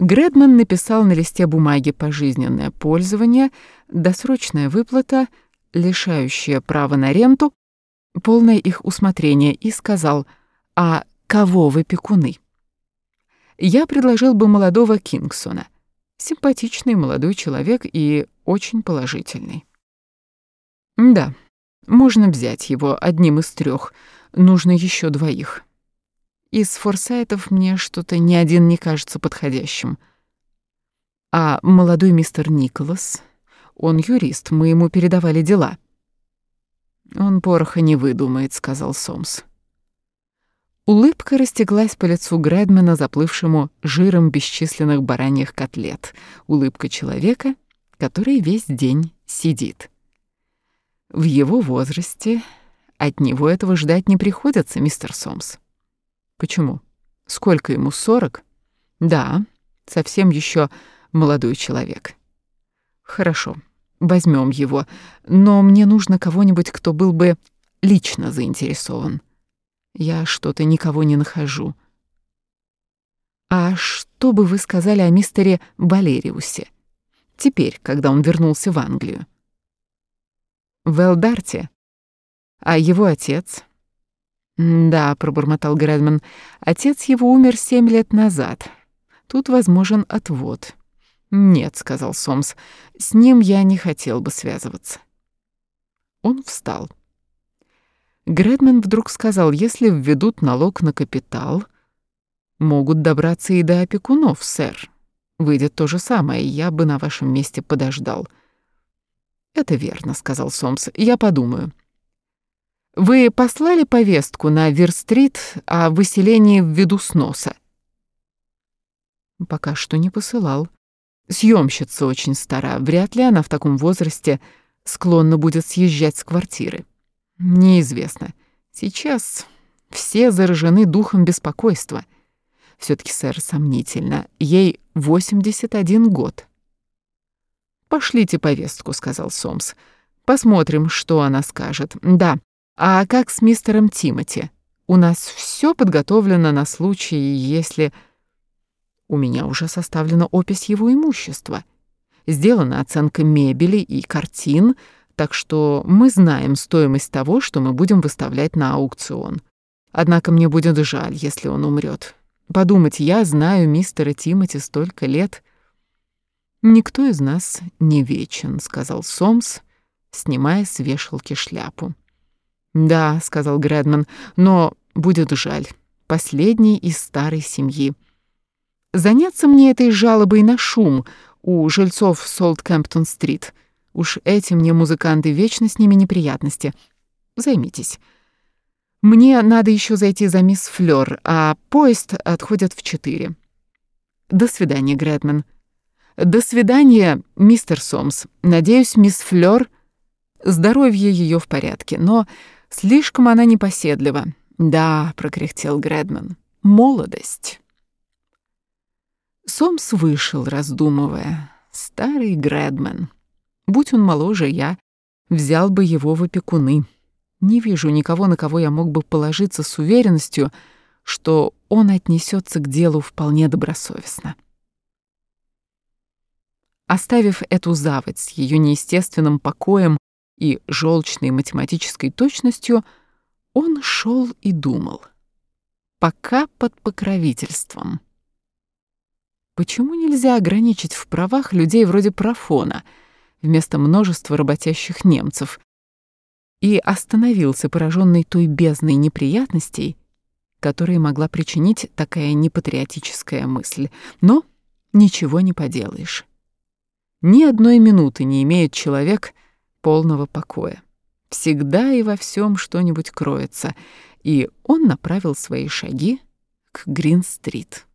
Гредман написал на листе бумаги пожизненное пользование, досрочная выплата, лишающая права на ренту, полное их усмотрение, и сказал, «А кого вы пекуны?» Я предложил бы молодого Кингсона. Симпатичный молодой человек и очень положительный. Да, можно взять его одним из трех. Нужно еще двоих. Из форсайтов мне что-то ни один не кажется подходящим. А молодой мистер Николас, он юрист, мы ему передавали дела. Он пороха не выдумает, сказал Сомс. Улыбка растеклась по лицу Грэдмана, заплывшему жиром бесчисленных бараньих котлет. Улыбка человека, который весь день сидит. В его возрасте от него этого ждать не приходится, мистер Сомс. Почему? Сколько ему, сорок? Да, совсем еще молодой человек. Хорошо, возьмем его, но мне нужно кого-нибудь, кто был бы лично заинтересован. Я что-то никого не нахожу. А что бы вы сказали о мистере Валериусе? Теперь, когда он вернулся в Англию. В Элдарте. А его отец? «Да», — пробормотал Грэдман, — «отец его умер семь лет назад. Тут возможен отвод». «Нет», — сказал Сомс, — «с ним я не хотел бы связываться». Он встал. Грэдман вдруг сказал, если введут налог на капитал, могут добраться и до опекунов, сэр. Выйдет то же самое, я бы на вашем месте подождал. «Это верно», — сказал Сомс, — «я подумаю». Вы послали повестку на Верстрит о выселении ввиду сноса? Пока что не посылал. Съемщица очень стара, вряд ли она в таком возрасте склонна будет съезжать с квартиры. Неизвестно. Сейчас все заражены духом беспокойства. все таки сэр, сомнительно. Ей 81 год. «Пошлите повестку», — сказал Сомс. «Посмотрим, что она скажет. Да, а как с мистером Тимоти? У нас все подготовлено на случай, если... У меня уже составлена опись его имущества. Сделана оценка мебели и картин, так что мы знаем стоимость того, что мы будем выставлять на аукцион. Однако мне будет жаль, если он умрет. Подумать, я знаю мистера Тимоти столько лет. Никто из нас не вечен, сказал Сомс, снимая с вешалки шляпу. «Да», — сказал Грэдман, — «но будет жаль. Последний из старой семьи. Заняться мне этой жалобой на шум у жильцов Солт-Кэмптон-стрит. Уж эти мне музыканты вечно с ними неприятности. Займитесь. Мне надо еще зайти за мисс Флёр, а поезд отходит в четыре. До свидания, Грэдман. До свидания, мистер Сомс. Надеюсь, мисс Флёр... Здоровье ее в порядке, но Слишком она непоседлива. Да, прокряхтел Грэдман. Молодость. Сомс вышел, раздумывая. Старый Грэдман. Будь он моложе, я взял бы его в опекуны. Не вижу никого, на кого я мог бы положиться с уверенностью, что он отнесется к делу вполне добросовестно. Оставив эту заводь с ее неестественным покоем и желчной математической точностью, он шел и думал. Пока под покровительством. Почему нельзя ограничить в правах людей вроде Профона вместо множества работящих немцев? И остановился пораженный той бездной неприятностей, которые могла причинить такая непатриотическая мысль. Но ничего не поделаешь. Ни одной минуты не имеет человек — полного покоя. Всегда и во всем что-нибудь кроется, и он направил свои шаги к Грин-стрит.